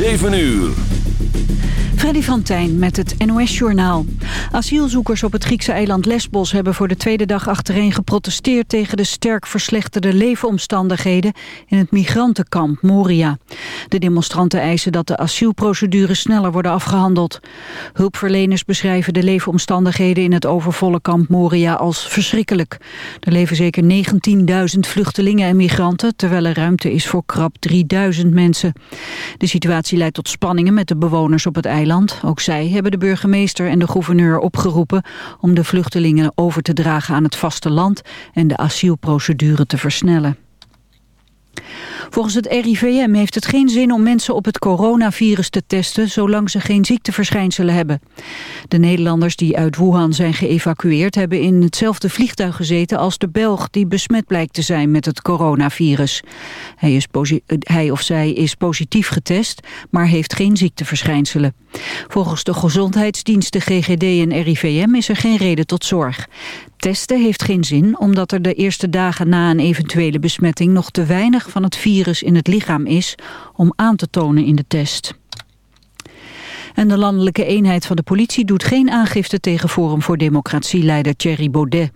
7 uur. Freddy van Tijn met het NOS-journaal. Asielzoekers op het Griekse eiland Lesbos hebben voor de tweede dag achtereen geprotesteerd tegen de sterk verslechterde leefomstandigheden in het migrantenkamp Moria. De demonstranten eisen dat de asielprocedures sneller worden afgehandeld. Hulpverleners beschrijven de leefomstandigheden in het overvolle kamp Moria als verschrikkelijk. Er leven zeker 19.000 vluchtelingen en migranten, terwijl er ruimte is voor krap 3.000 mensen. De situatie leidt tot spanningen met de bewoners op het eiland ook zij hebben de burgemeester en de gouverneur opgeroepen om de vluchtelingen over te dragen aan het vasteland en de asielprocedure te versnellen. Volgens het RIVM heeft het geen zin om mensen op het coronavirus te testen zolang ze geen ziekteverschijnselen hebben. De Nederlanders die uit Wuhan zijn geëvacueerd hebben in hetzelfde vliegtuig gezeten als de Belg die besmet blijkt te zijn met het coronavirus. Hij, is hij of zij is positief getest, maar heeft geen ziekteverschijnselen. Volgens de gezondheidsdiensten GGD en RIVM is er geen reden tot zorg. Testen heeft geen zin omdat er de eerste dagen na een eventuele besmetting nog te weinig van het virus in het lichaam is om aan te tonen in de test. En de landelijke eenheid van de politie doet geen aangifte tegen Forum voor Democratie-leider Thierry Baudet.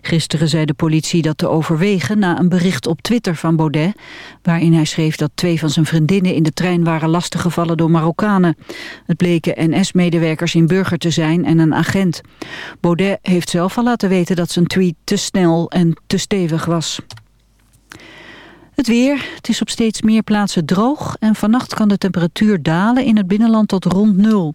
Gisteren zei de politie dat te overwegen na een bericht op Twitter van Baudet... waarin hij schreef dat twee van zijn vriendinnen in de trein waren lastiggevallen door Marokkanen. Het bleken NS-medewerkers in Burger te zijn en een agent. Baudet heeft zelf al laten weten dat zijn tweet te snel en te stevig was. Het weer. Het is op steeds meer plaatsen droog en vannacht kan de temperatuur dalen in het binnenland tot rond nul.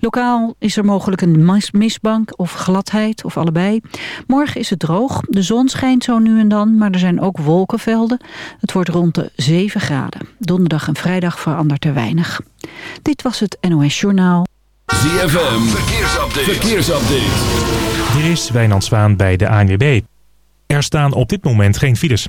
Lokaal is er mogelijk een mistbank of gladheid of allebei. Morgen is het droog. De zon schijnt zo nu en dan, maar er zijn ook wolkenvelden. Het wordt rond de 7 graden. Donderdag en vrijdag verandert er weinig. Dit was het NOS Journaal. ZFM. Verkeersupdate. Verkeersupdate. Hier is Wijnand Zwaan bij de ANWB. Er staan op dit moment geen files.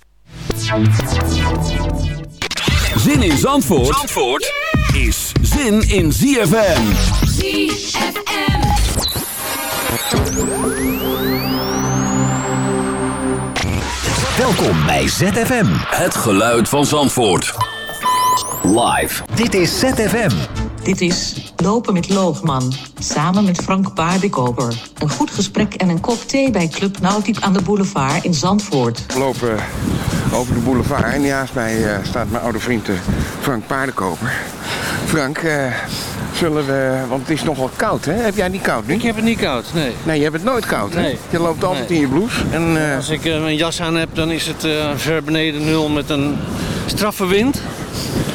Zin in Zandvoort, Zandvoort is zin in ZFM. ZFM. Welkom bij ZFM. Het geluid van Zandvoort. Live. Dit is ZFM. Dit is Lopen met Loogman, samen met Frank Paardenkoper. Een goed gesprek en een kop thee bij Club Nautiek aan de boulevard in Zandvoort. We lopen over de boulevard en naast mij eh, staat mijn oude vriend eh, Frank Paardenkoper. Frank, eh, zullen we... Want het is nogal koud, hè? Heb jij niet koud nu? Ik heb het niet koud, nee. Nee, je hebt het nooit koud, hè? Nee. Je loopt altijd Nee. in je blouse. En, Als ik mijn jas aan heb, dan is het ver beneden nul met een straffe wind.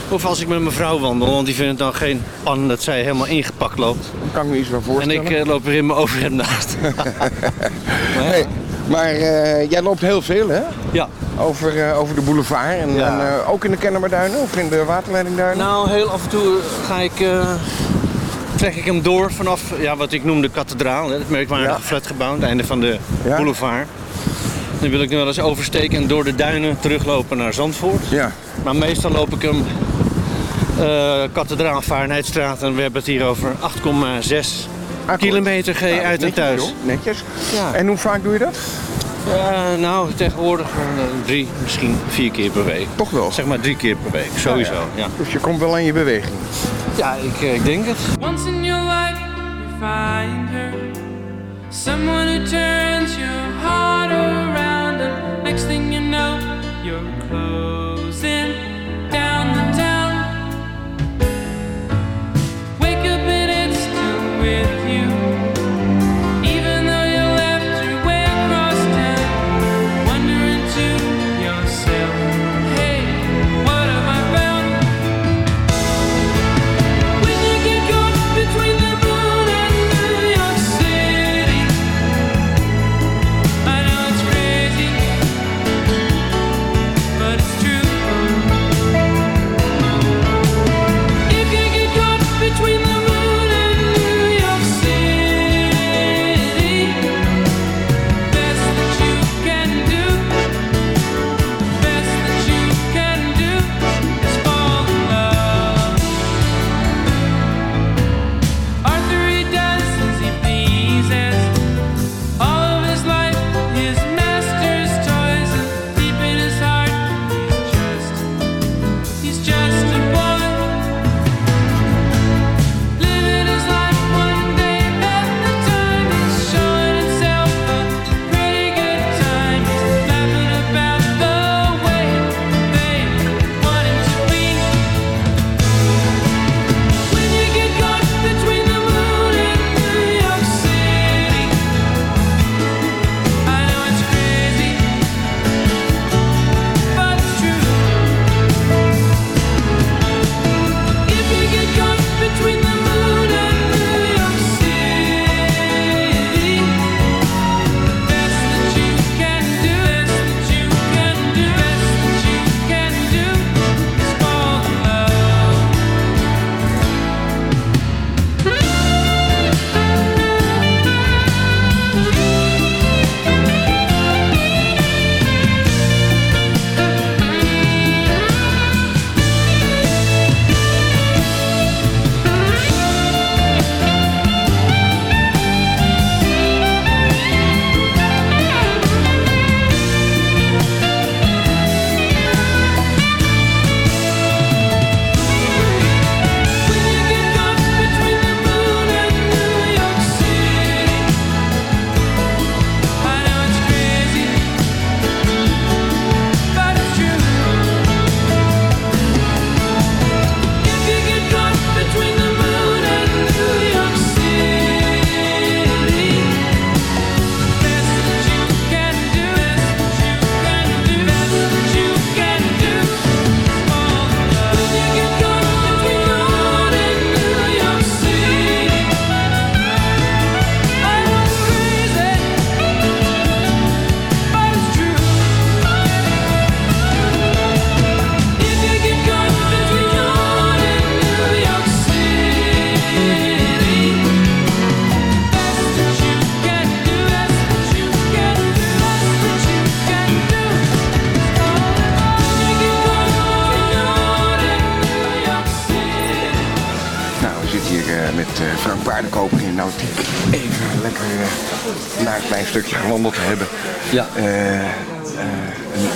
Of als ik met mijn vrouw wandel, want die vindt het dan geen pan dat zij helemaal ingepakt loopt. Kan ik me iets En voorstellen. ik eh, loop er in mijn overhemd naast. Hey, maar eh, jij loopt heel veel, hè? Ja. Over, eh, over de boulevard en, Ja. en, ook in de Kennemerduinen of in de waterleidingduinen? Nou, heel af en toe ga ik, trek ik hem door vanaf ja, wat ik noem de kathedraal. Hè, het merkwaardige Ja. flatgebouw, aan het einde van de Ja. boulevard. Dan wil ik nu wel eens oversteken en door de duinen teruglopen naar Zandvoort. Ja. Maar meestal loop ik hem eh kathedraal en we hebben het hier over 8,6 kilometer G Nou, uit en netjes, thuis. joh, Netjes. Ja. En hoe vaak doe je dat? Ja, nou, tegenwoordig eh, drie, misschien vier keer per week. Toch wel? Zeg maar drie keer per week, sowieso. Ja, Ja, ja. Dus je komt wel aan je beweging. ja. ik, eh, ik denk het. Once in your life, you find her. Someone who turns your heart around. And next thing you know, you're closing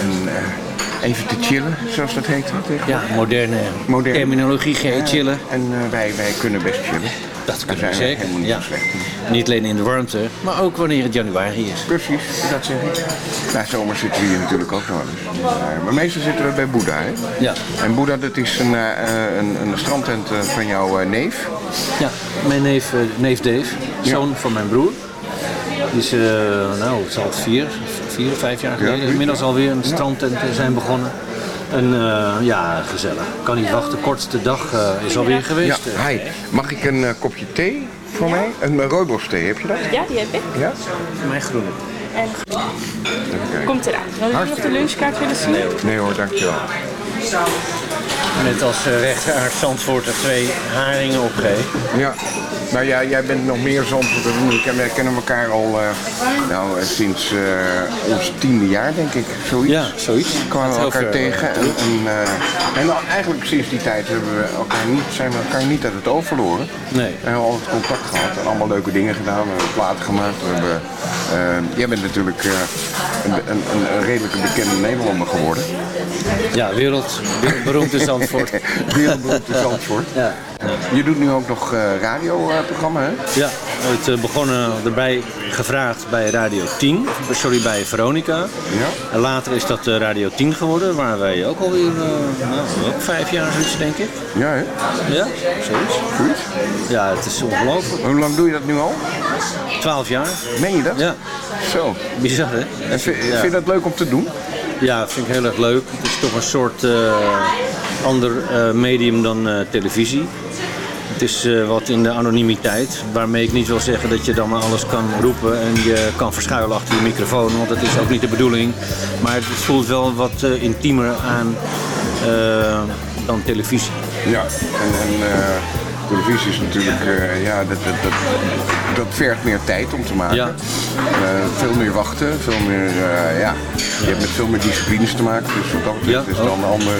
een, eh, even te chillen, zoals dat heet. Ja, moderne, Moderne. terminologie, Ja, chillen. En eh, wij, wij kunnen best chillen. Dat kunnen we zeker. helemaal niet Ja. Niet alleen in de warmte, maar ook wanneer het januari is. Precies, dat zeg ik. Na zomer zitten we hier natuurlijk ook nog wel eens. Maar, meestal zitten we bij Boeddha, hè? Ja. En Boeddha, dat is een, eh, eh, een, een strandtent eh, van jouw eh, neef. Ja, mijn neef, eh, neef Dave, zoon van mijn broer. Die is, eh, nou, het zal vier, vier, vijf jaar geleden inmiddels ja. alweer een strandtent zijn begonnen. En eh, ja, gezellig. Kan niet wachten. Kortste dag eh, is alweer geweest. Ja, hi. Mag ik een eh, kopje thee voor mij? Een uh, rooibos thee, heb je dat? Ja, die heb ik. Ja? Mijn groene. En komt eraan. Wil je nog de lunchkaart willen zien? Nee hoor, dankjewel. Net als uh, rechteraard Zandvoort er twee haringen opgeeft. Ja, nou ja, jij bent nog meer Zandvoort dan ik. En wij kennen elkaar al uh, nou, uh, sinds ons tiende jaar, denk ik. Zoiets. Ja, zoiets. Kwamen we elkaar tegen. En, en, en nou, eigenlijk sinds die tijd hebben we elkaar niet, zijn we elkaar niet uit het oog verloren. Nee. We hebben altijd contact gehad en allemaal leuke dingen gedaan. We hebben platen gemaakt. We hebben, jij bent natuurlijk een, een, een redelijke bekende Nederlander geworden. Ja, wereld, wereldberoemd in Zandvoort. wereldberoemd in Zandvoort. Ja. Je doet nu ook nog uh, radioprogramma, hè? Ja, het uh, begonnen erbij gevraagd bij Radio 10, sorry, bij Veronica. Ja. En later is dat uh, Radio 10 geworden, waar wij ook alweer, nou, ook vijf jaar zoiets, denk ik. Ja, hè? Ja, zoiets. Goed. Ja, het is ongelooflijk. Hoe lang doe je dat nu al? Twaalf jaar. Meen je dat? Ja. Zo. Bizar, hè? En vind, ja. vind je dat leuk om te doen? Ja, vind ik heel erg leuk. Het is toch een soort uh, ander uh, medium dan uh, televisie. Het is wat in de anonimiteit, waarmee ik niet wil zeggen dat je dan alles kan roepen en je kan verschuilen achter je microfoon, want dat is ook niet de bedoeling. Maar het voelt wel wat intiemer aan dan televisie. Ja, en, en televisie is natuurlijk, uh, ja, dat, dat, dat, dat vergt meer tijd om te maken. Ja. Uh, veel meer wachten, veel meer, uh, ja. Je hebt met veel meer disciplines te maken, dus wat dat betreft Ja, is het dan een ander,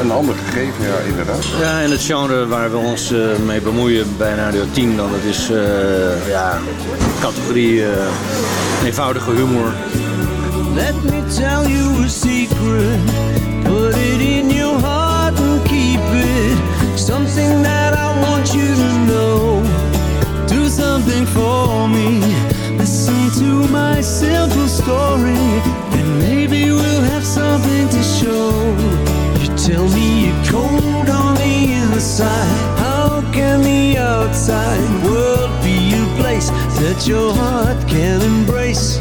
een ander gegeven, ja, inderdaad. Ja, en het genre waar we ons uh, mee bemoeien bij Radio 10, dan, dat is uh, ja, categorie eenvoudige humor. Let me tell you a secret, for me. Listen to my simple story, and maybe we'll have something to show. You tell me you're cold on the inside. How can the outside world be a place that your heart can embrace?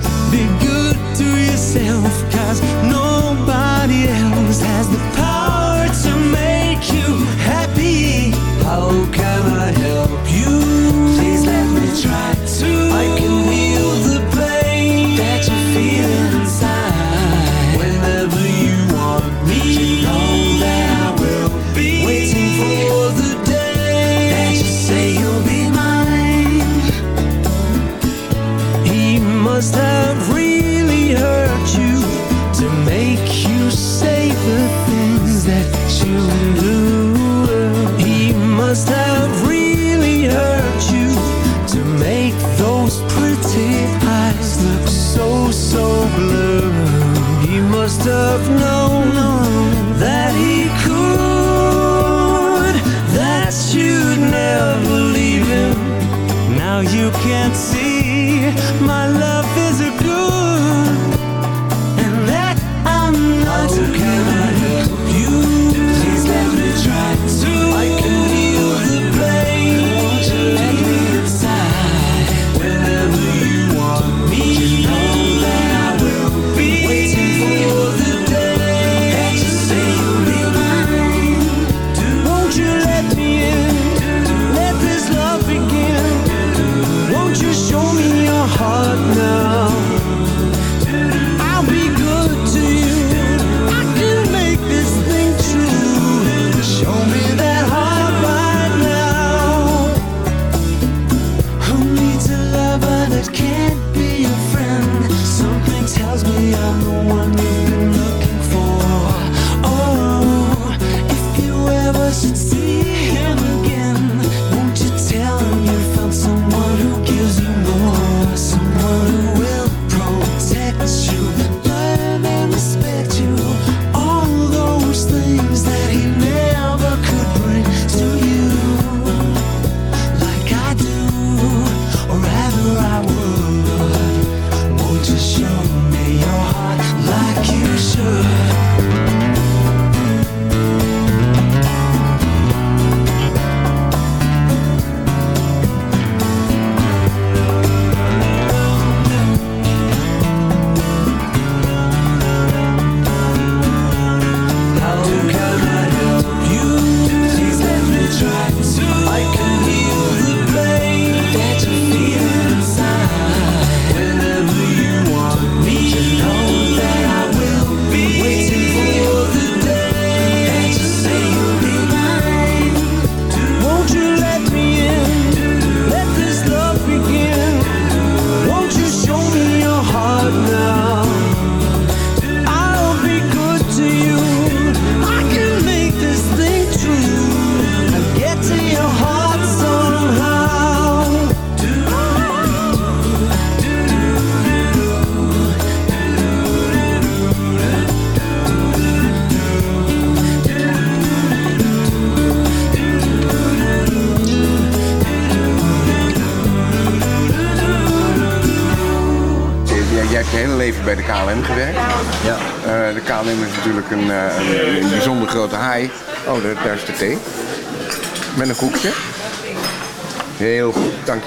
Have known that he could, that you'd never leave him. Now you can't see my love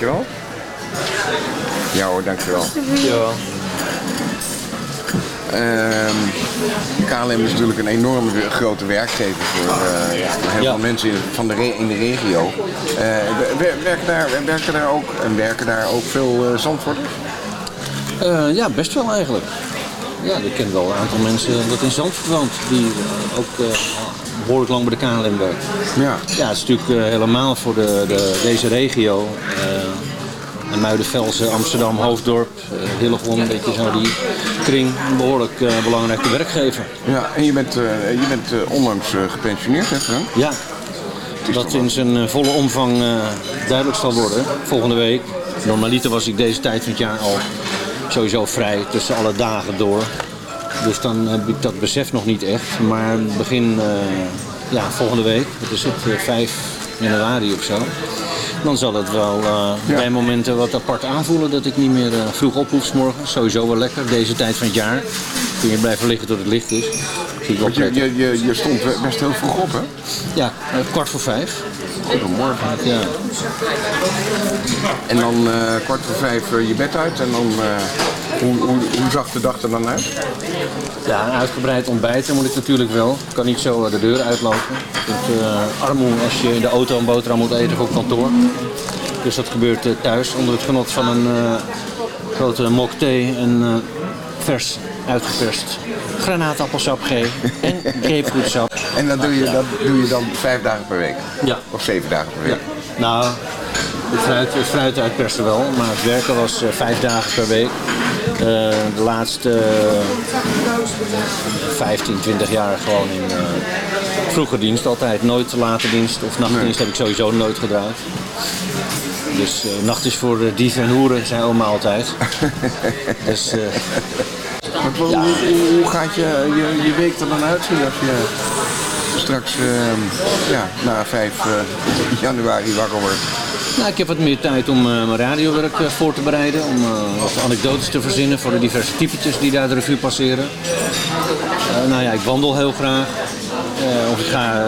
dankjewel. Ja hoor, dankjewel. Ja. Ehm, KLM is natuurlijk een enorme grote werkgever voor eh, ja, heel veel mensen in, van de re- in de regio. Eh, wer- werken, daar, werken, daar ook, en werken daar ook veel uh, Zandvoorters? Ja, best wel eigenlijk. Ja, ik ken wel een aantal mensen dat in Zandvoort woont, die ook eh, behoorlijk lang bij de KLM werken. Ja. Ja, het is natuurlijk helemaal voor de, de, deze regio. En Muidenvelsen, Amsterdam, Hoofddorp, eh Hillegom, een beetje zo die kring, een behoorlijk eh, belangrijke werkgever. Ja, en je bent, eh, je bent onlangs gepensioneerd, hè Frank? Ja, dat in zijn volle omvang duidelijk zal worden volgende week. Normaliter was ik deze tijd van het jaar al sowieso vrij tussen alle dagen door. Dus dan heb ik dat besef nog niet echt. Maar begin ja, volgende week, dat is het, eh, 5 januari of zo. Dan zal het wel eh, bij momenten wat apart aanvoelen dat ik niet meer eh, vroeg op hoef morgens. Sowieso wel lekker, deze tijd van het jaar. Kun je blijven liggen tot het licht is. Want je, je, je, je stond best heel vroeg op, hè? Ja, eh, kwart voor vijf. Goedemorgen. Ja. En dan kwart voor vijf je bed uit en dan... eh, hoe, hoe, hoe zag de dag er dan uit? Ja, een uitgebreid ontbijten moet ik natuurlijk wel. Ik kan niet zo eh, de deur uitlopen. Het uh, armoe als je in de auto een boterham moet eten voor op kantoor. Dus dat gebeurt eh, thuis onder het genot van een eh, grote mok thee en eh, vers uitgeperst granaatappelsap G en grapefruitsap. En dat doe, je, dat doe je dan vijf dagen per week? Ja. Of zeven dagen per week? Nou, het fruit, het fruit uitpersen wel, maar het werken was eh, vijf dagen per week. Eh, de laatste eh, 15, 20 jaar gewoon in eh, vroege dienst altijd. Nooit late dienst of nachtdienst heb ik sowieso nooit gedraaid. Dus eh, nacht is voor eh, dieven en hoeren, zei oma altijd. dus, eh, Maar hoe, hoe, hoe gaat je, je, je week er dan uitzien als je straks eh, ja, na 5 eh, januari wakker wordt? Nou, ik heb wat meer tijd om eh, mijn radiowerk eh, voor te bereiden. Om eh, wat anekdotes te verzinnen voor de diverse typetjes die daar de revue passeren. Nou ja, ik wandel heel graag. Of ik ga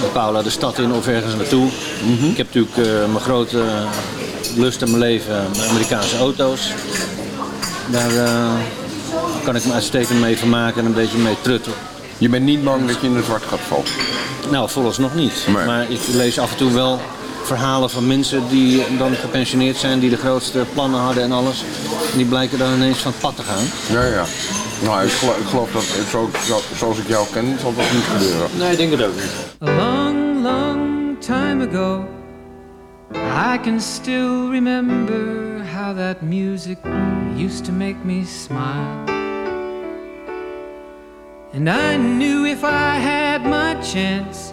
met Paula de stad in of ergens naartoe. Ik heb natuurlijk mijn grote lust in mijn leven, mijn Amerikaanse auto's. Daar kan ik me uitstekend mee vermaken en een beetje mee trutten. Je bent niet bang dat je in een zwart gat valt? Nou, vooralsnog niet. Maar ik lees af en toe wel verhalen van mensen die dan gepensioneerd zijn, die de grootste plannen hadden en alles. En die blijken dan ineens van het pad te gaan. Ja, ja. Nou, ik geloof, ik geloof dat zo, zo, zoals ik jou ken, zal dat niet gebeuren. Nee, ik denk het ook niet. A long, long time ago, I can still remember how that music used to make me smile. And I knew if I had my chance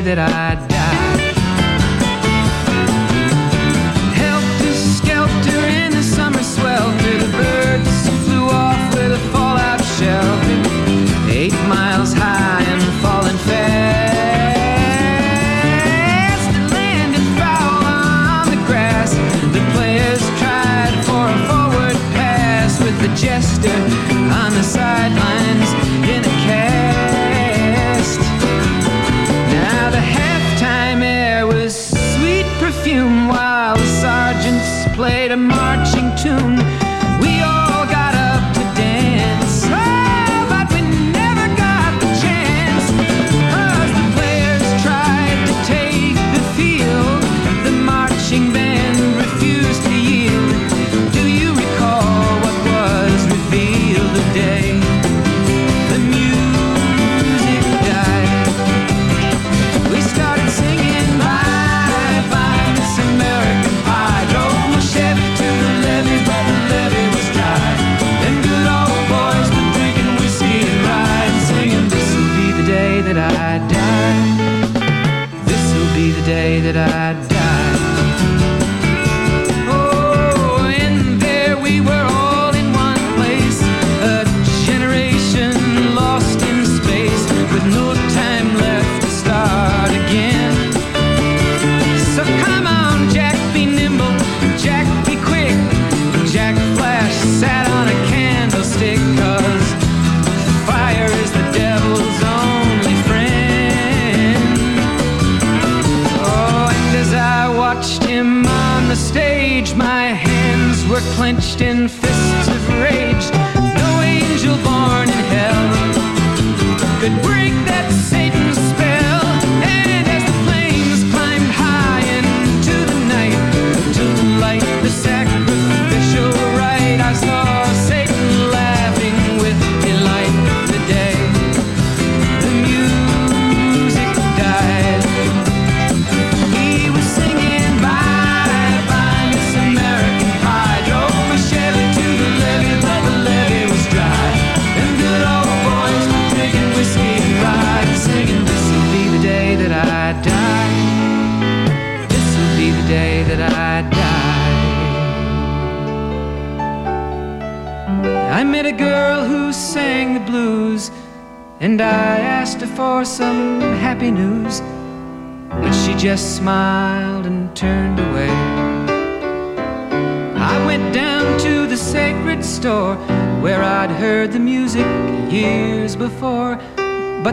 that I died.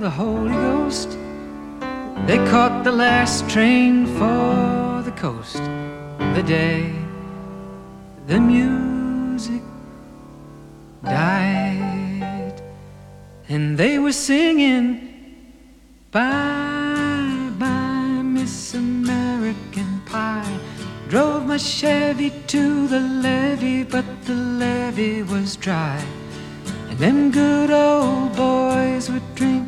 the Holy Ghost. They caught the last train for the coast. The day the music died, and they were singing, Bye, bye, Miss American Pie. Drove my Chevy to the levee, but the levee was dry. And them good old boys would drink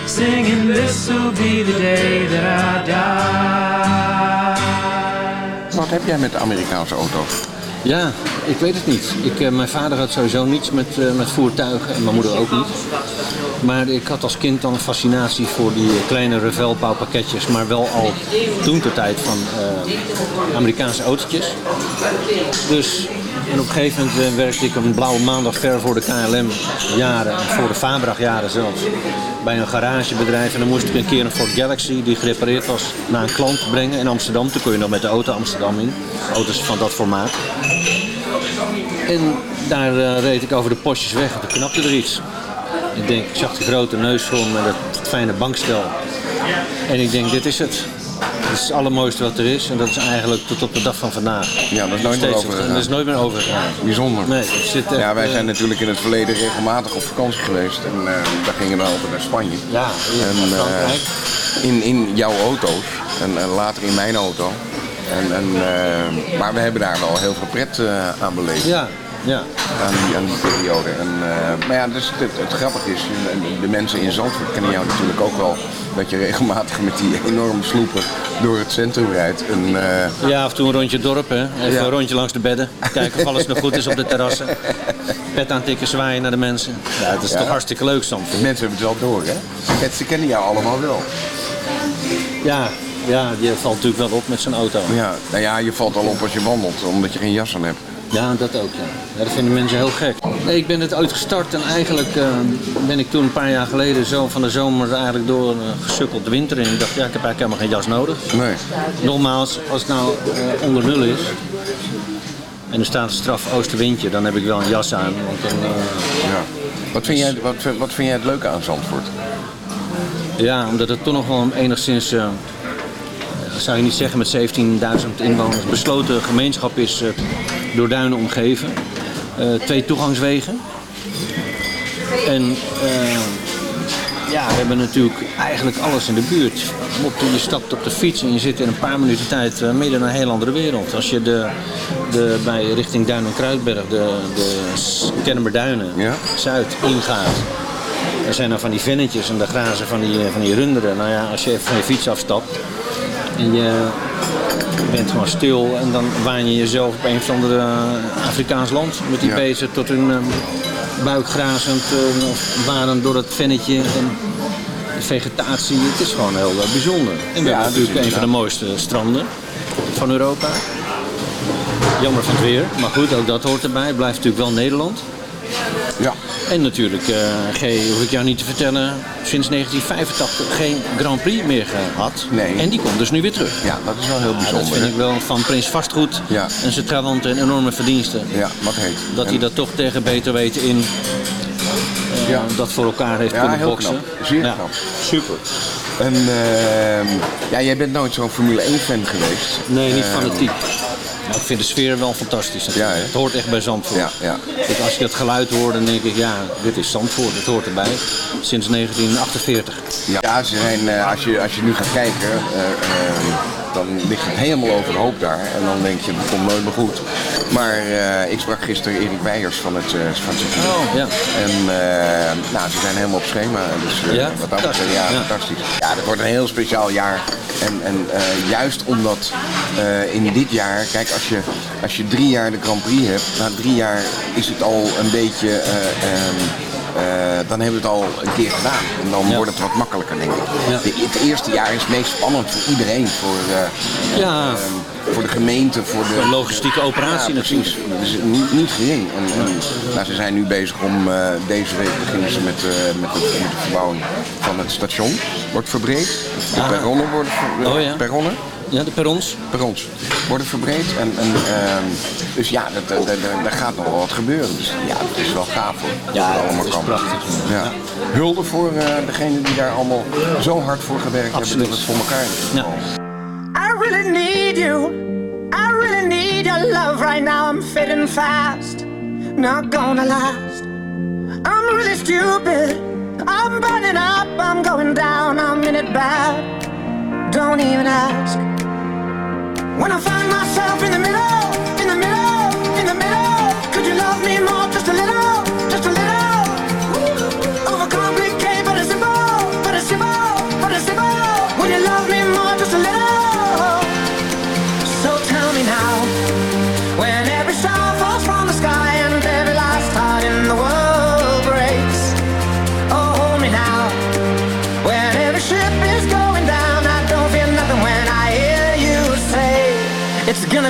singing, This'll be the day that I die. Wat heb jij met de Amerikaanse auto's? Ja, ik weet het niet. Ik, eh, mijn vader had sowieso niets met, eh, met voertuigen en mijn moeder ook niet. Maar ik had als kind dan een fascinatie voor die kleine Revelpauw-pakketjes, maar wel al toen de tijd van eh, Amerikaanse autootjes. Dus en op een gegeven moment eh, werkte ik een blauwe maandag ver voor de KLM jaren, voor de Fabrag jaren zelfs, bij een garagebedrijf. En dan moest ik een keer een Ford Galaxy die gerepareerd was naar een klant brengen in Amsterdam. Toen kon je nog met de auto Amsterdam in, auto's van dat formaat. En daar eh, reed ik over de postjes weg en toen knapte er iets. Ik denk, ik zag die grote neusvorm met het fijne bankstel. En ik denk, dit is het. Dit is het allermooiste wat er is. En dat is eigenlijk tot op de dag van vandaag. Ja, dat is nooit meer overgegaan. Dat is nooit meer overgegaan. Bijzonder. Nee, het zit echt, ja, wij eh, zijn natuurlijk in het verleden regelmatig op vakantie geweest. En eh, daar gingen we altijd naar Spanje. Ja, en, eh, in, in jouw auto's. En, later in mijn auto. En, en, maar we hebben daar wel heel veel pret aan beleefd. Ja, ja. Aan die, aan die periode. En, eh, maar ja, dus het, het grappige is, de mensen in Zandvoort kennen jou natuurlijk ook wel. Dat je regelmatig met die enorme sloepen door het centrum rijdt. En, eh, Ja, af en toe een rondje dorp, hè. Even Ja. een rondje langs de bedden. Kijken of alles nog goed is op de terrassen. Pet aantikken, zwaaien naar de mensen. Ja, het is Ja. toch hartstikke leuk soms. de mensen hebben het wel door, hè? Het, ze kennen jou allemaal wel. Ja, ja, je valt natuurlijk wel op met zo'n auto. Ja, nou ja, je valt al op als je wandelt, omdat je geen jas aan hebt. Ja, dat ook, ja. ja. Dat vinden mensen heel gek. Nee, ik ben het uitgestart en eigenlijk eh, ben ik toen een paar jaar geleden zo van de zomer eigenlijk door een gesukkeld de winter in. Ik dacht, ja, ik heb eigenlijk helemaal geen jas nodig. Nee. Nogmaals, als het nou eh, onder nul is en er staat een straf oostenwindje, dan heb ik wel een jas aan. Want dan, Ja. Wat vind, jij, wat, wat vind jij het leuke aan Zandvoort? Ja, omdat het toch nog wel enigszins, zou je niet zeggen met 17.000 inwoners, besloten gemeenschap is eh, door duinen omgeven. Eh, twee toegangswegen. En eh, ja, we hebben natuurlijk eigenlijk alles in de buurt. Op, je stapt op de fiets en je zit in een paar minuten tijd midden in een heel andere wereld. Als je de, de, bij richting Duin en Kruidberg, de, de Kennemerduinen, Zuid ingaat. Er zijn dan van die vennetjes en daar grazen van die, van die runderen. Nou ja, als je even van je fiets afstapt en je bent gewoon stil en dan waan je jezelf op een of ander eh, Afrikaans land met die Ja. beesten tot hun eh, buik grazend eh, of waren door het vennetje en de vegetatie. Het is gewoon heel eh, bijzonder. En we Ja, hebben natuurlijk een van de mooiste stranden van Europa. Jammer van het weer, maar goed, ook dat hoort erbij. Het blijft natuurlijk wel Nederland. Ja. En natuurlijk, eh G, hoef ik jou niet te vertellen, sinds 1985 geen Grand Prix meer gehad. Nee. En die komt dus nu weer terug. Ja, dat is wel heel Ja, bijzonder. dat vind ik wel van Prins Vastgoed Ja. en zijn trawant een enorme verdienste. Ja, wat heet. Dat hij dat toch tegen beter weten in eh, Ja. dat voor elkaar heeft Ja, kunnen heel boksen. knap. Zeer Ja. knap. Super. En ehm, ja, jij bent nooit zo'n Formule 1 fan geweest. Nee, niet Ehm, fanatiek. Maar ik vind de sfeer wel fantastisch. Ja, het hoort echt bij Zandvoort. Ja, ja. Als je dat geluid hoort, dan denk ik, ja, dit is Zandvoort. Het hoort erbij. Sinds 1948. Ja, ze zijn, eh, als, je, als je nu gaat kijken, eh, eh, dan ligt het helemaal overhoop daar. En dan denk je, dat komt nooit meer goed. Maar eh, ik sprak gisteren Erik Weijers van het, van het circuit. Oh, ja. En eh, nou, ze zijn helemaal op schema. Dus Ja? wat dat betreft, ja, Ja. fantastisch. Ja, dat wordt een heel speciaal jaar. En, en juist omdat in dit jaar, kijk, als je, als je drie jaar de Grand Prix hebt, na drie jaar is het al een beetje. eh, eh, dan hebben we het al een keer gedaan. En dan Ja. wordt het wat makkelijker, denk ik. Ja. De- het eerste jaar is het meest spannend voor iedereen. Voor, eh, Ja, ehm, voor de gemeente, voor de... Logistieke operatie precies. Niet, niet gering. En, en, nou, ze zijn nu bezig om, eh, deze week beginnen ze met, met, het, met de verbouwing van het station. Wordt verbreed. De Ah. perronnen worden ver- Oh perronnen. Ja, de perrons. Perrons worden verbreed. En, en, ehm, dus ja, dat, dat, dat- daar gaat nog wel wat gebeuren. Dus ja, het is wel gaaf hoor. Ja, dat het allemaal is kan. prachtig. Ja. Hulde voor eh degene die daar allemaal zo hard voor gewerkt hebben dat het voor elkaar is. Ja. I really need you. I really need your love right now. I'm fading fast. Not gonna last. I'm really stupid. I'm burning up. I'm going down. I'm in it bad. Don't even ask. Just a little,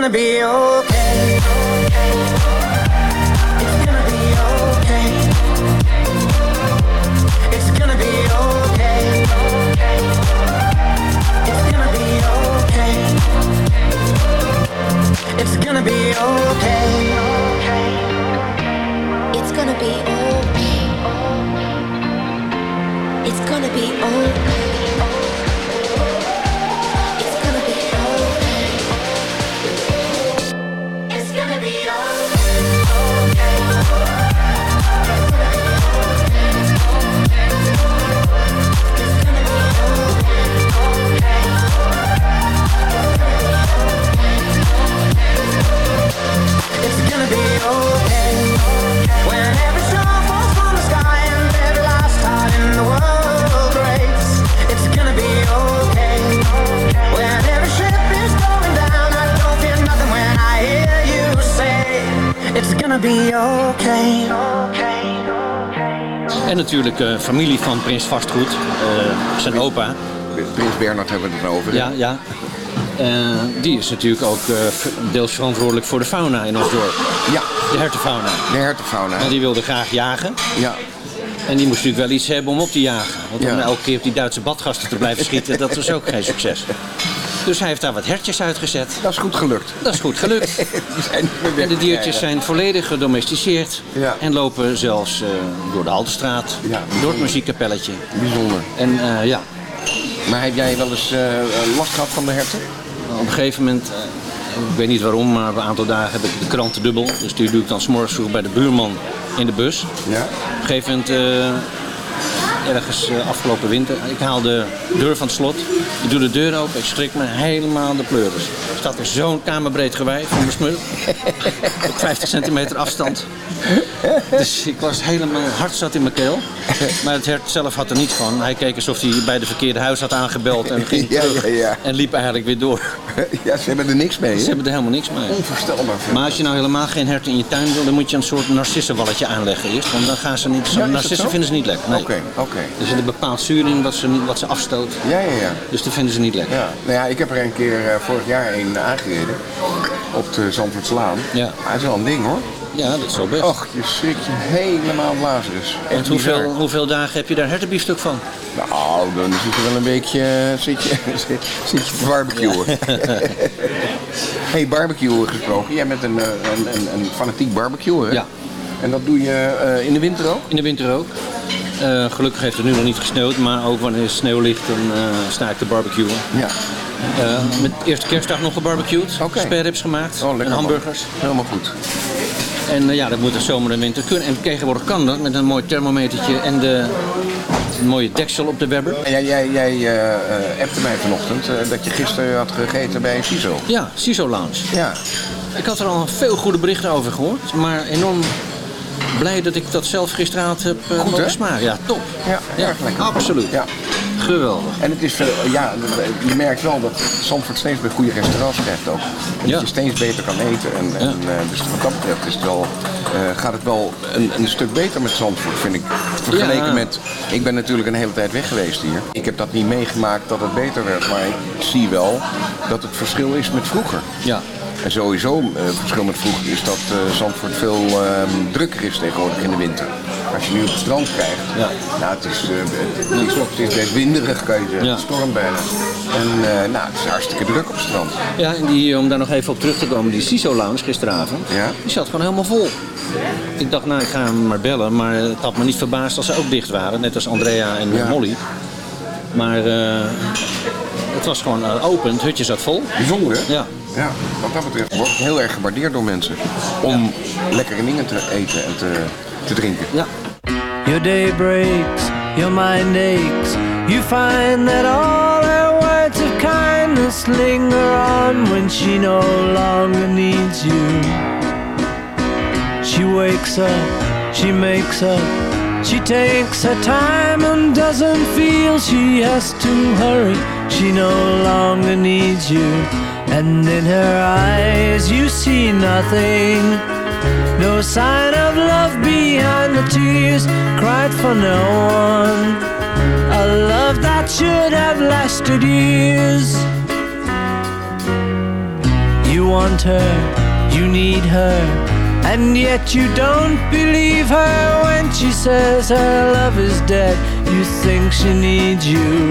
gonna be okay. Natuurlijk eh, familie van Prins Vastgoed, eh, zijn opa. Prins Bernhard hebben we het over. hè? Ja, ja. Eh, die is natuurlijk ook deels verantwoordelijk voor de fauna in ons dorp. Ja. De hertenfauna. De hertenfauna. En die wilde graag jagen. Ja. En die moest natuurlijk wel iets hebben om op te jagen. Want om Ja. elke keer op die Duitse badgasten te blijven schieten, dat was ook geen succes. Dus hij heeft daar wat hertjes uitgezet. Dat is goed gelukt. Dat is goed gelukt. Die zijn En de diertjes zijn volledig gedomesticeerd. Ja. En lopen zelfs eh, door de Haltestraat, door het muziekkapelletje. Bijzonder. En eh, ja, Maar heb jij wel eens eh, last gehad van de herten? op een gegeven moment, ik weet niet waarom, maar een aantal dagen heb ik de kranten dubbel. Dus die doe ik dan s'morgens vroeg bij de buurman in de bus. Ja. Op een gegeven moment, ergens eh, afgelopen winter, ik haal de deur van het slot. Ik doe de deur open, ik schrik me helemaal de pleuris. Er staat er zo'n kamerbreed gewei van mijn smul. Op 50 centimeter afstand. Dus ik was helemaal, hart zat in mijn keel. Maar het hert zelf had er niets van. Hij keek alsof hij bij de verkeerde huis had aangebeld en ging Ja, terug. ja, ja. En liep eigenlijk weer door. Ja, ze hebben er niks mee. Ze hebben er helemaal niks mee. Onvoorstelbaar. Maar als je nou helemaal geen hert in je tuin wil, dan moet je een soort narcissenwalletje aanleggen eerst. Want dan gaan ze niet. Dat narcissen zo? vinden ze niet lekker. Nee. Oké, oké. Er zit een bepaald zuur in wat ze, wat ze afstoot. Ja, ja, ja. Dus dat vinden ze niet lekker. Ja, nou ja, ik heb er een keer eh, vorig jaar een aangereden. op de Zandvoortslaan. Ja. Maar het is wel een ding hoor. Ja, dat is wel best. Och, je schrik je helemaal Lazarus. En hoeveel, hoeveel dagen heb je daar hertenbiefstuk van? Nou, dan zit je wel een beetje... Zit je, zit, zit je te barbecuen. hey, barbecuen gesproken. Jij bent een, eh, een, een, een fanatiek barbecuer, hè? Ja. En dat doe je eh, in de winter ook? In de winter ook. Eh, gelukkig heeft het nu nog niet gesneeuwd, maar ook wanneer er sneeuw ligt, dan eh, sta ik te barbecuen. Ja. Eh, met eerste kerstdag nog gebarbecued. Oké. Spareribs gemaakt. Oh, lekker en man. hamburgers. Helemaal goed. En ja, dat moet de zomer en winter kunnen. En tegenwoordig kan dat met een mooi thermometertje en de, een mooie deksel op de Webber. En jij, jij, jij eh, appte mij vanochtend dat je gisteren had gegeten bij CISO. Ja, CISO Lounge. Ja. Ik had er al veel goede berichten over gehoord, maar enorm blij dat ik dat zelf gisteravond heb uh, Goed, mogen smaken. Ja, top. Ja, erg lekker. Absoluut. Ja. Geweldig. En het is, veel- ja, je merkt wel dat Zandvoort steeds bij goede restaurants krijgt ook. En Ja. Dat je steeds beter kan eten. En, en, eh, dus wat dat betreft is het wel, eh, gaat het wel een, een stuk beter met Zandvoort, vind ik. Vergeleken Ja. met, ik ben natuurlijk een hele tijd weg geweest hier. Ik heb dat niet meegemaakt dat het beter werd, maar ik zie wel dat het verschil is met vroeger. Ja. En sowieso, eh, het verschil met vroeger is dat eh, Zandvoort veel ehm, drukker is tegenwoordig in de winter. Als je nu op het strand krijgt, Ja. nou, het, is, eh, het, is, het is best winderig, kan je zeggen. Ja. Het stormt bijna. En nou, het is hartstikke druk op het strand. Ja, en die, om daar nog even op terug te komen, die CISO Lounge gisteravond, Ja. die zat gewoon helemaal vol. Ik dacht, nou, ik ga hem maar bellen, maar het had me niet verbaasd als ze ook dicht waren, net als Andrea en Ja. Molly. Maar het was gewoon eh, open, het hutje zat vol. Bijzonder, hè? Ja. Ja, wat dat betreft wordt het heel erg gewaardeerd door mensen. Om lekkere dingen te eten en te, te drinken. Ja. Your day breaks, your mind aches. You find that all her words of kindness linger on when she no longer needs you. She wakes up, she makes up, she takes her time and doesn't feel she has to hurry. She no longer needs you, and in her eyes you see nothing. No sign of love behind the tears cried for no one. A love that should have lasted years. You want her, you need her, and yet you don't believe her when she says her love is dead. You think she needs you.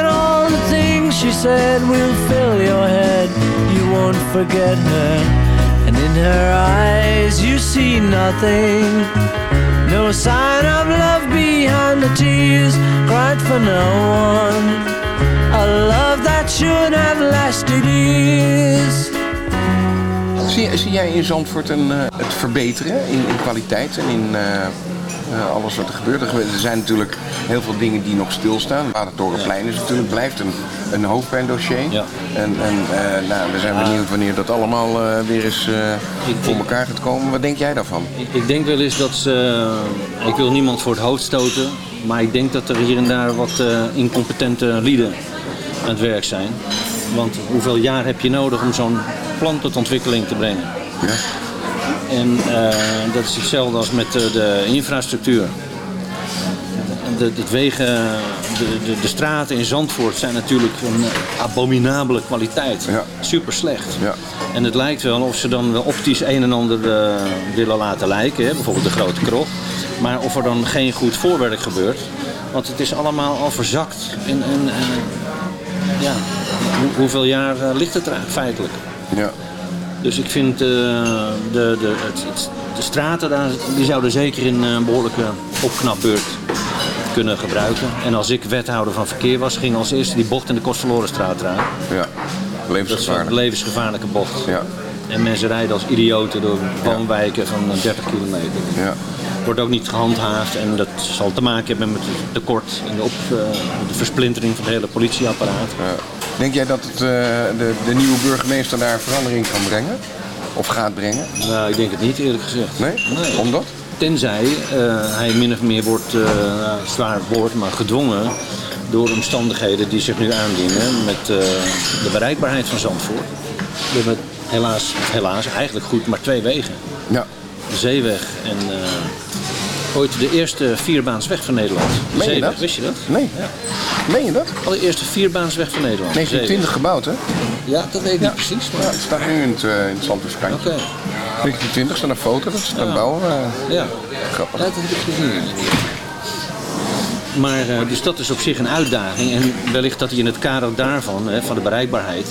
she said will fill your head. You won't forget her, and in her eyes you see nothing. No sign of love behind the tears cried for no one. A love that should have lasted years. Zie, zie jij in Zandvoort een, eh, het verbeteren in, in kwaliteit en in eh, eh, alles wat er gebeurt? Er zijn natuurlijk heel veel dingen die nog stilstaan. Watertorenplein is natuurlijk, blijft een, een hoofdpijndossier. Ja. En, en eh, nou, we zijn benieuwd wanneer dat allemaal eh, weer eens voor elkaar gaat komen. Wat denk jij daarvan? Ik, ik denk wel eens dat ze. Ik wil niemand voor het hoofd stoten. Maar ik denk dat er hier en daar wat incompetente lieden aan het werk zijn. Want hoeveel jaar heb je nodig om zo'n plan tot ontwikkeling te brengen? Ja. En eh, dat is hetzelfde als met eh, de infrastructuur. De, de wegen, de, de, de straten in Zandvoort zijn natuurlijk van abominabele kwaliteit. Super slecht. Ja. En het lijkt wel of ze dan wel optisch een en ander eh, willen laten lijken. Hè? Bijvoorbeeld de grote krocht. Maar of er dan geen goed voorwerk gebeurt. Want het is allemaal al verzakt. En, en, en, ja, hoe- hoeveel jaar ligt het er feitelijk? Ja. Dus ik vind eh, de, de, het, het- de straten daar, die zouden zeker in een behoorlijke opknapbeurt kunnen gebruiken. En als ik wethouder van verkeer was, ging als eerste die bocht in de Kostverlorenstraat eraan. Ja, Dat is levensgevaarlijk. een levensgevaarlijke bocht. Ja. En mensen rijden als idioten door woonwijken van 30 kilometer. Ja. Wordt ook niet gehandhaafd en dat zal te maken hebben met het tekort en de, op, eh, de versplintering van het hele politieapparaat. Denk jij dat het, eh, de, de nieuwe burgemeester daar verandering kan brengen? Of gaat brengen? Nou, ik denk het niet eerlijk gezegd. Nee? Omdat? Tenzij eh, hij min of meer wordt, eh, zwaar woord, maar gedwongen door omstandigheden die zich nu aandienen met de bereikbaarheid van Zandvoort. We hebben helaas, helaas eigenlijk goed maar twee wegen. Ja. De zeeweg en ooit de eerste vierbaansweg van Nederland. De Meen je dat? wist je dat? Nee. Ja. Meen je dat? Allereerste vierbaansweg van Nederland. 1920 gebouwd, hè? Ja, dat weet ik niet precies. Maar... Ja, het staat nu in het, in het Zandvoortse krantje. 1920 staat een foto, dat is het bouwen. eh, Ja. Grappig. Ja, dat heb ik gezien. Maar, eh, dus dat is op zich een uitdaging. En wellicht dat hij in het kader daarvan, hè, van de bereikbaarheid,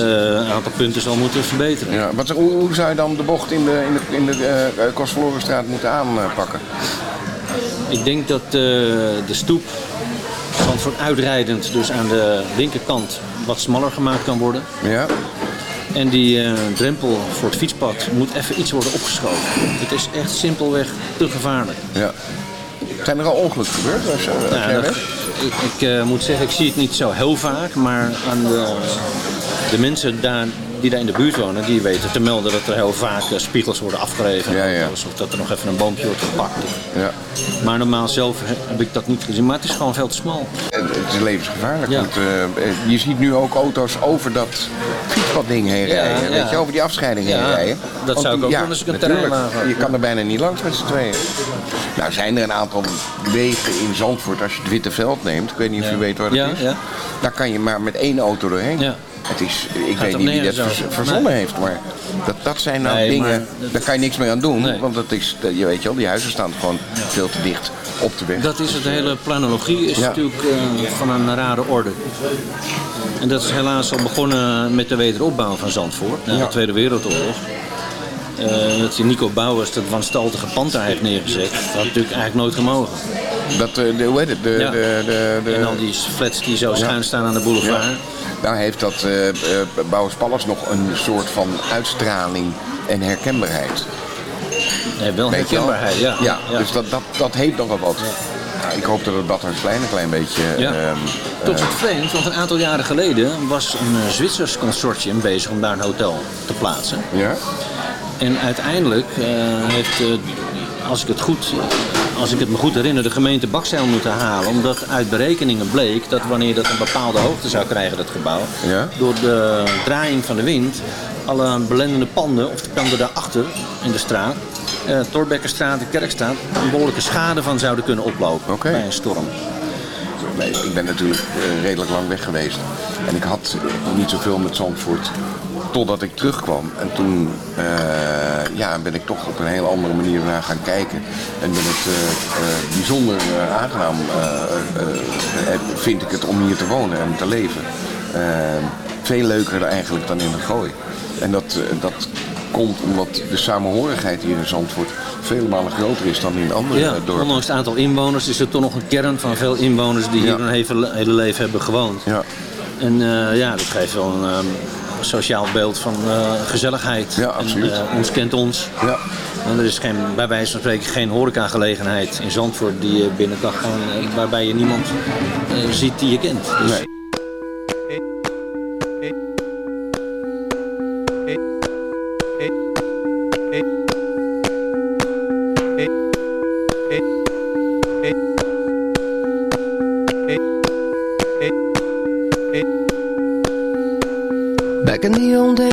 een aantal punten zal moeten verbeteren. Ja, wat, hoe, hoe zou je dan de bocht in de, in de, in de eh, Kostverlorenstraat moeten aanpakken? Ik denk dat eh, de stoep Zandvoort uitrijdend, dus aan de linkerkant, wat smaller gemaakt kan worden. Ja. En die eh, drempel voor het fietspad moet even iets worden opgeschoven. Het is echt simpelweg te gevaarlijk. Ja. Zijn er al ongelukken gebeurd? Als, dat-? Ik ik eh, moet zeggen, ik zie het niet zo heel vaak, maar aan de, de mensen daar, die daar in de buurt wonen, die weten te melden dat er heel vaak eh, spiegels worden afgereven. Of dat er nog even een boompje wordt gepakt. Ja. Maar normaal zelf heb ik dat niet gezien, maar het is gewoon veel te smal. Het het is levensgevaarlijk. Ja. Want, eh, je ziet nu ook auto's over dat fietspadding heen Ja, rijden. ja. Weet je, over die afscheiding heen Ja, rijden. dat zou ik ook doen als ik een had. Je kan er bijna niet langs met z'n tweeën. Nou zijn er een aantal wegen in Zandvoort. Als je het Witte Veld neemt. Ik weet niet of je weet waar dat Ja, is. ja. Daar kan je maar met één auto doorheen. Het is, ik Gaat weet niet wie dat verzonnen Nee. heeft. Maar dat, dat zijn nou Nee, dingen, daar kan je niks meer aan doen. Want dat is, je weet je wel, die huizen staan gewoon veel te dicht op de weg. Dat is het, de hele planologie is Ja. natuurlijk eh, van een rare orde. En dat is helaas al begonnen met de wederopbouw van Zandvoort, na Ja. de Tweede Wereldoorlog. Eh, dat die Nico Bouwers dat wanstaltige pand daar heeft neergezet, dat had natuurlijk eigenlijk nooit gemogen. Dat, eh, de, hoe heet het? De, Ja. de, de, de, En al die flats die zo schuin staan aan de boulevard. Ja. Daar heeft dat eh eh, Bouwers Palace nog een soort van uitstraling en herkenbaarheid. Nee, wel Weet je wel? herkenbaarheid, ja. Ja, Ja. dus dat, dat, dat heeft nog wel wat. Nou, ik hoop dat het Badhuisplein een klein beetje... Ja. ehm, Tot eh, het vreemd, want een aantal jaren geleden was een Zwitsers consortium bezig om daar een hotel te plaatsen. Ja? En uiteindelijk heeft, als, ik het goed, als ik het me goed herinner, de gemeente bakzeil moeten halen. Omdat uit berekeningen bleek dat wanneer dat een bepaalde hoogte zou krijgen, dat gebouw, Ja? door de draaiing van de wind, alle belendende panden, of de panden daarachter in de straat, eh Torbekkerstraat en Kerkstraat, een behoorlijke schade van zouden kunnen oplopen bij een storm. Nee, ik ben natuurlijk eh, redelijk lang weg geweest. En ik had niet zoveel met Zandvoort totdat ik terugkwam. En toen eh, ja, ben ik toch op een heel andere manier naar gaan kijken. En ben het eh, eh, bijzonder aangenaam, vind ik het om hier te wonen en te leven. Veel leuker eigenlijk dan in de gooi. En dat, dat komt omdat de samenhorigheid hier in Zandvoort vele malen groter is dan in andere Ja, dorpen. ondanks het aantal inwoners is er toch nog een kern van veel inwoners die hier hun hele, hele leven hebben gewoond. Ja. En ja, dat geeft wel een ehm, sociaal beeld van eh, gezelligheid. Ja, absoluut. En, eh, ons kent ons. Ja. En er is geen, bij wijze van spreken geen horecagelegenheid in Zandvoort die je binnen kan gaan, eh, waarbij je niemand ziet die je kent. Dus, Nee.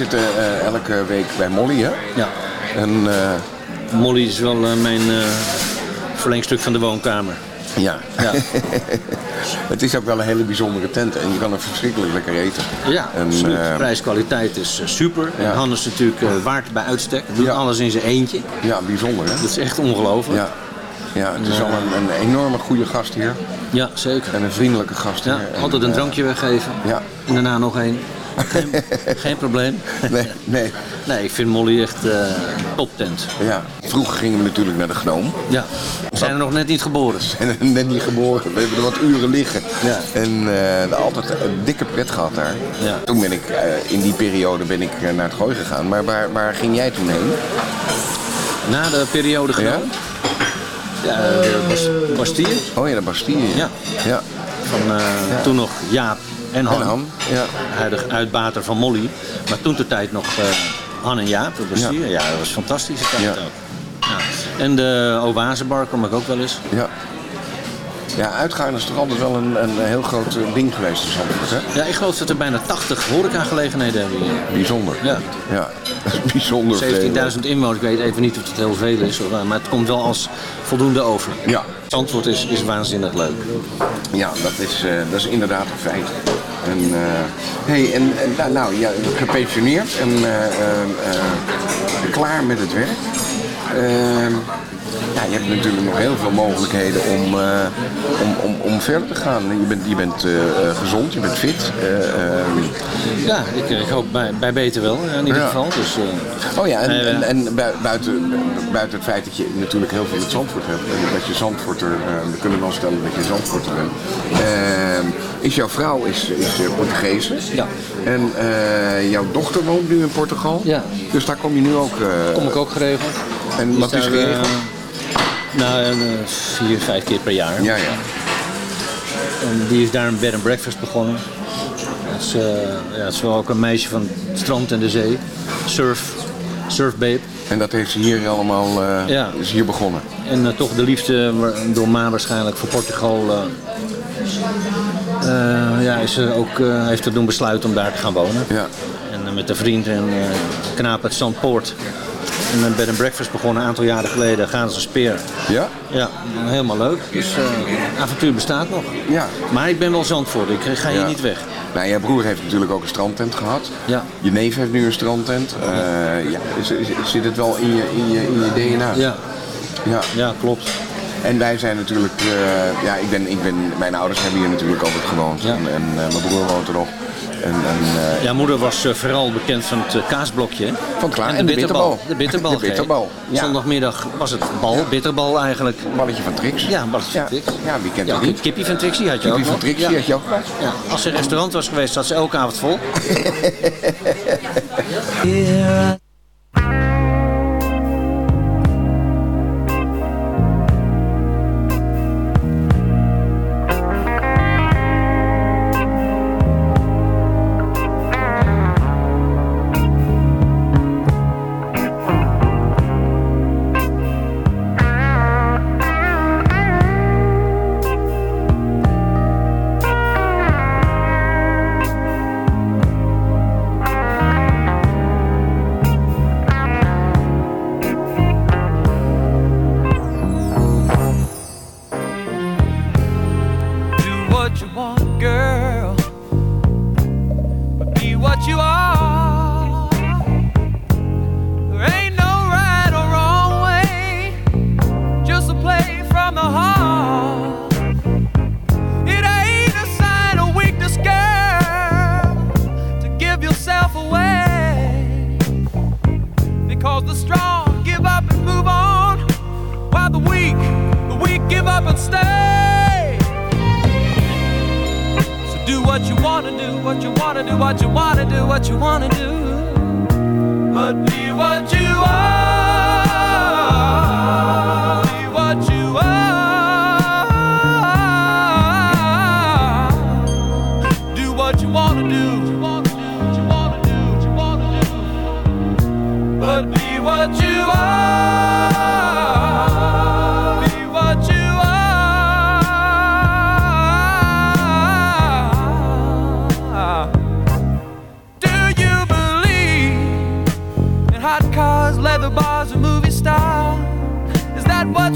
Jij zit eh, elke week bij Molly, hè? Ja. En, eh, Molly is wel eh, mijn verlengstuk van de woonkamer. ja. Ja. het is ook wel een hele bijzondere tent en je kan er verschrikkelijk lekker eten. Ja, En, absoluut. Prijskwaliteit is super. Ja. En Hannes natuurlijk waard bij uitstek. Doet alles in zijn eentje. Ja, bijzonder hè? Dat is echt ongelooflijk. Ja. Ja, het is al een, een enorme goede gast hier. Ja, zeker. En een vriendelijke gast hier. Altijd een drankje weggeven. Ja. En daarna nog één. Geen, geen probleem. Nee, nee. Nee, ik vind Molly echt eh toptent. Ja. Vroeger gingen we natuurlijk naar de Gnoom. Ja. We zijn er nog net niet geboren. En net niet geboren. We hebben er wat uren liggen. Ja. En eh, altijd een dikke pret gehad daar. Ja. Toen ben ik, eh, in die periode ben ik naar het gooi gegaan. Maar waar, waar ging jij toen heen? Na de periode genomen. Ja, de Bas- Bastille. Oh ja, de Bastille. Ja. Ja. Van toen nog Jaap en Han. En Han, ja. Huidig uitbater van Molly. Maar toen de tijd nog eh, Han en Jaap, de Bastille. Ja. dat was fantastische tijd Ja. ook. Ja. En de Oasebar kom ik ook wel eens. Ja. Ja, uitgaan is toch altijd wel een, een heel groot eh, ding geweest in Zandvoort, hè? Ja, ik geloof dat er bijna 80 horecagelegenheden hebben hier. Bijzonder. Ja. Ja, dat is bijzonder veel. 17.000 inwoners. Ik weet even niet of het heel veel is, maar het komt wel als voldoende over. Ja. Zandvoort is, is waanzinnig leuk. Ja, dat is, eh, dat is inderdaad een feit. Eh, hey, en, en nou, nou, ja, gepensioneerd en eh, klaar met het werk. Ja, je hebt natuurlijk nog heel veel mogelijkheden om, eh, om, om, om verder te gaan. Je bent, je bent eh, eh, gezond, je bent fit. Ja, ik, ik hoop bij, bij beter wel in ieder Ja. geval. Dus, Oh ja, en, en, en bui- buiten, buiten het feit dat je natuurlijk heel veel met Zandvoort hebt. En dat je Zandvoorter, we kunnen wel stellen dat je Zandvoorter bent. Is jouw vrouw is, is Portugese. Ja. En jouw dochter woont nu in Portugal. Ja. Dus daar kom je nu ook... kom ik ook geregeld. En wat is geregeld? Nou, eh, vier, vijf keer per jaar. Ja, ja. En die is daar een bed and breakfast begonnen. Dat is, eh, ja, het is wel ook een meisje van het strand en de zee. Surf, surfbabe. En dat heeft ze hier allemaal eh, Ja. is hier begonnen. En toch de liefde door Ma waarschijnlijk voor Portugal. ja, is ze ook, eh, heeft er doen besluiten om daar te gaan wonen. Ja. En met een vriend en knaap uit Zandpoort. En een bed and breakfast begonnen een aantal jaren geleden. Gaan ze een speer. Ja? Ja, helemaal leuk. Dus eh avontuur bestaat nog. Ja. Maar ik ben wel Zandvoort. Ik ga hier Ja. niet weg. Nou, jouw broer heeft natuurlijk ook een strandtent gehad. Ja. Je neef heeft nu een strandtent. Eh, ja, zit het wel in je, in je, in je DNA? Ja. Ja. Ja, klopt. En wij zijn natuurlijk, eh, ja, ik ben, ik ben, mijn ouders hebben hier natuurlijk altijd gewoond. En, en eh, mijn broer woont er nog. En, en, eh, Ja, moeder was eh, vooral bekend van het eh, kaasblokje. hè? Van Klaar. En, En de de bitterbal. De bitterbal. De bitterbal. Zondagmiddag was het bal, bitterbal eigenlijk. Balletje van Trix. Ja, balletje van Trix. Ja, wie kent Ja, dat niet? Kippie van Trixie had je Kippie ook van. Trixie Ja. had je ook nog. Ja. Als er een restaurant was geweest, zat ze elke avond vol. wanna do, what you wanna do, what you wanna do, what you wanna do. But be what you are.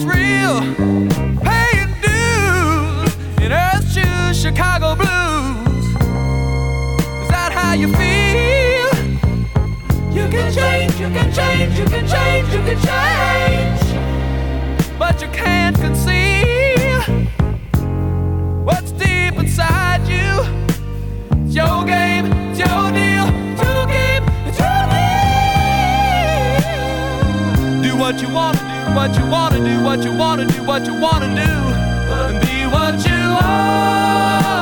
Real? Paying dues in earth shoes, Chicago blues. Is that how you feel? You can change, you can change, you can change, you can change. But you can't conceal what you wanna do, what you wanna do, what you wanna do. And be what you are.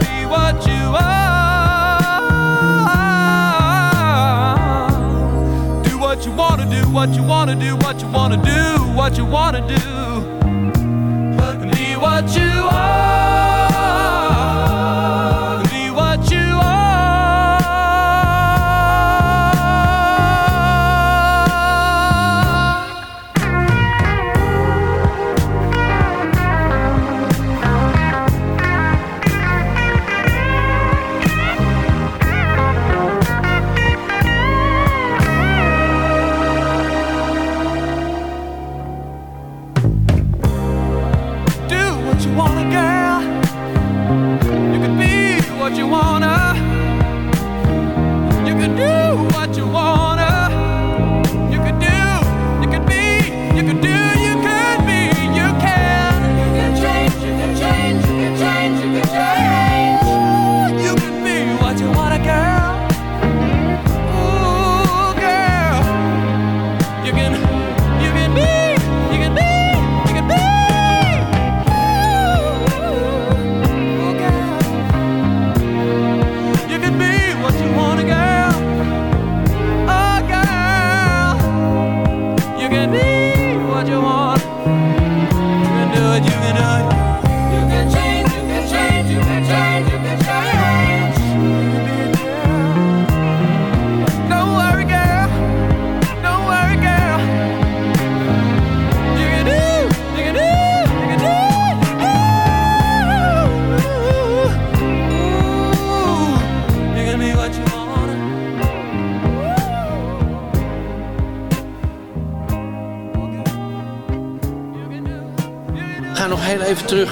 Be what you are. Do what you wanna do, what you wanna do, what you wanna do, what you wanna do. And be what you are.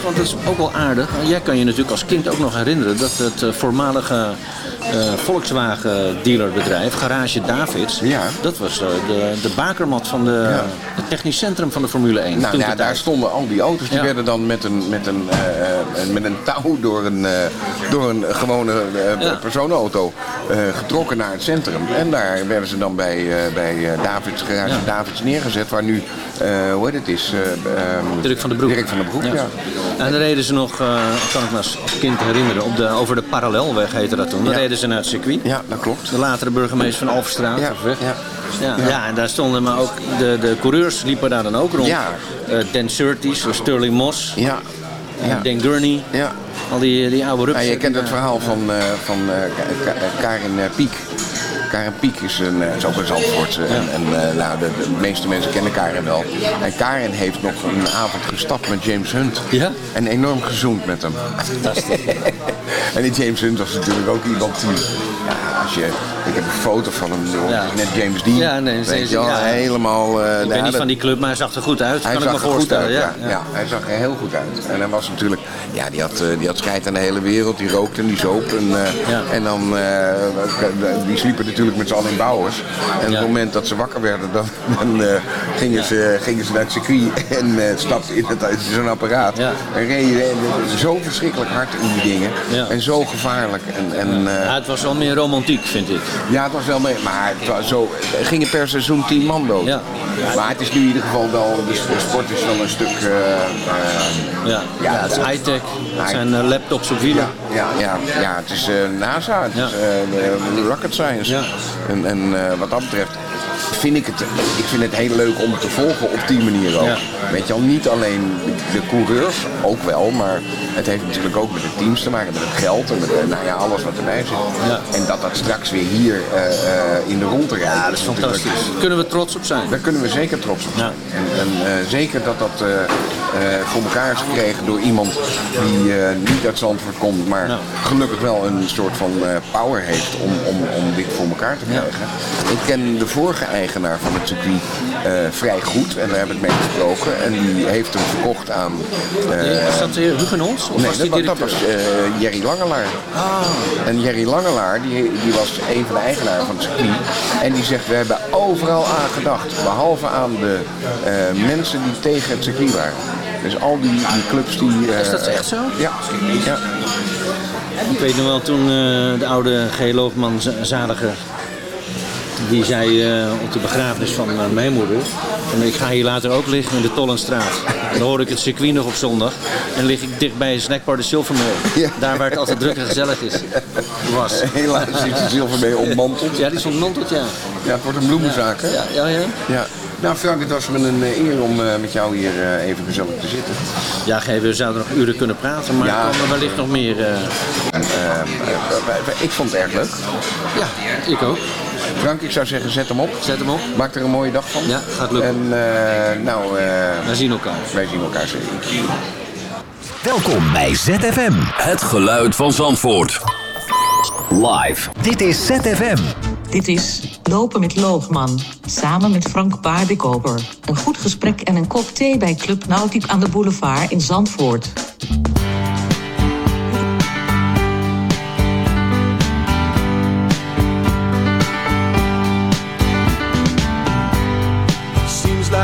Want dat is ook wel aardig. Jij kan je natuurlijk als kind ook nog herinneren dat het eh, voormalige eh, Volkswagen dealerbedrijf, Garage Davids. Ja. Dat was eh, de, de bakermat van de, het technisch centrum van de Formule 1. Nou ja, daar stonden al die auto's. Die werden dan met een, met een, met een touw door een, door een gewone personenauto getrokken naar het centrum. En daar werden ze dan bij, eh, bij eh, Davids, garage Ja. Davids neergezet. Waar nu, eh, hoe heet het is? eh, ehm, Dirk van den Broek. Dirk van Broek, ja. Ja. En dan reden ze nog, eh, kan ik me als kind herinneren, op de, over de parallelweg heette dat toen. Dan reden ze naar het circuit. Ja, dat klopt. De latere burgemeester van Alverstraat. Ja, of ja. Ja, Ja. en daar stonden maar ook, de, de coureurs liepen daar dan ook rond. Ja. Eh, Dan Surtees, Sterling Moss, Ja. eh, Ja. Dan Gurney. Ja. Al die, die oude rups. Ja, je kent het verhaal van, eh, van Ka- Karin Piek. Karin Piek is, een, is ook een Zandvoortse. En, en nou, de, de meeste mensen kennen Karin wel. En Karin heeft nog een avond gestapt met James Hunt. Ja? En enorm gezoend met hem. Fantastisch. en die James Hunt was natuurlijk ook iemand die... Ja, je, ik heb een foto van hem, Ja. net James Dean. Ja, nee, Weet je ja. helemaal... eh, Ik ben niet van die club, maar hij zag er goed uit. hij kan zag ik me er voorstellen. uit, ja, ja, hij zag er heel goed uit. En hij was natuurlijk, ja, die had, eh, die had scheid aan de hele wereld. Die rookte en die zoop. En, eh, en dan, die sliepen natuurlijk met z'n allen in bouwers. En op het moment dat ze wakker werden, dan, dan gingen, ze, gingen ze naar het circuit en stapten in, het, in zo'n apparaat. En reden zo verschrikkelijk hard in die dingen. En zo gevaarlijk. En, en, het was wel meer romantiek, vind ik. ja, het was wel mee. Maar het was zo, er gingen per seizoen tien man dood. Ja. Maar het is nu in ieder geval wel, de, de sport is wel een stuk... eh, eh, Ja, ja, het is high-tech. Het zijn eh, laptops op wielen. ja, ja, ja, het is NASA, het Ja. is rocket science. Ja. En, en wat dat betreft vind ik het, ik vind het heel leuk om het te volgen op die manier ook. Ja. Weet je al, niet alleen de coureurs, ook wel, maar het heeft natuurlijk ook met de teams te maken, met het geld en met eh, nou ja, alles wat erbij zit. Ja. En dat dat straks weer hier eh, eh, in de rond te rijden. Ja, dat is fantastisch. Daar kunnen we trots op zijn. Daar kunnen we zeker trots op zijn. En, en eh, zeker dat dat voor elkaar is gekregen door iemand die eh, niet uit Zandvoort komt, maar gelukkig wel een soort van eh, power heeft om, om, om dit voor elkaar te krijgen. Ik ken de vorige eigenaar van het circuit eh, vrij goed en daar heb ik mee gesproken. En die heeft hem verkocht aan... eh, was dat Hugenholz? Of nee, was dat, die dat was eh, Jerry Langelaar. En Jerry Langelaar, die, die was een van de eigenaren van het circuit. En die zegt, we hebben overal aan gedacht. Behalve aan de eh, mensen die tegen het circuit waren. Dus al die, die clubs die... eh, Is dat echt zo? Ja. ja. Ik weet nog wel toen eh, de oude G. Loogman Z- Zadiger, die zei eh, op de begrafenis van eh, mijn moeder, ik ga hier later ook liggen in de Tollenstraat. En dan hoor ik het circuit nog op zondag en lig ik dicht bij Snackbar de Silvermeel. Daar waar het altijd druk en gezellig is. Was. Helaas is de Zilvermee ontmanteld. Ja, die is ontmanteld, ja. Ja, het wordt een bloemenzaak, hè? Ja, ja, ja. Ja. Nou Frank, het was me een eh, eer om met jou hier even gezellig te zitten. Ja, we zouden nog uren kunnen praten, maar Ja. er wellicht nog meer. ik vond het erg leuk. Ja, ik ook. Frank, ik zou zeggen, zet hem op. Zet hem op. Maak er een mooie dag van. Ja, gaat lukken. En eh, nou... eh, Wij zien elkaar. wij zien elkaar zeker. Welkom bij ZFM. Het geluid van Zandvoort. Live. Dit is ZFM. Dit is Lopen met Loogman, samen met Frank Paardenkoper. Een goed gesprek en een kop thee bij Club Nautiep aan de boulevard in Zandvoort.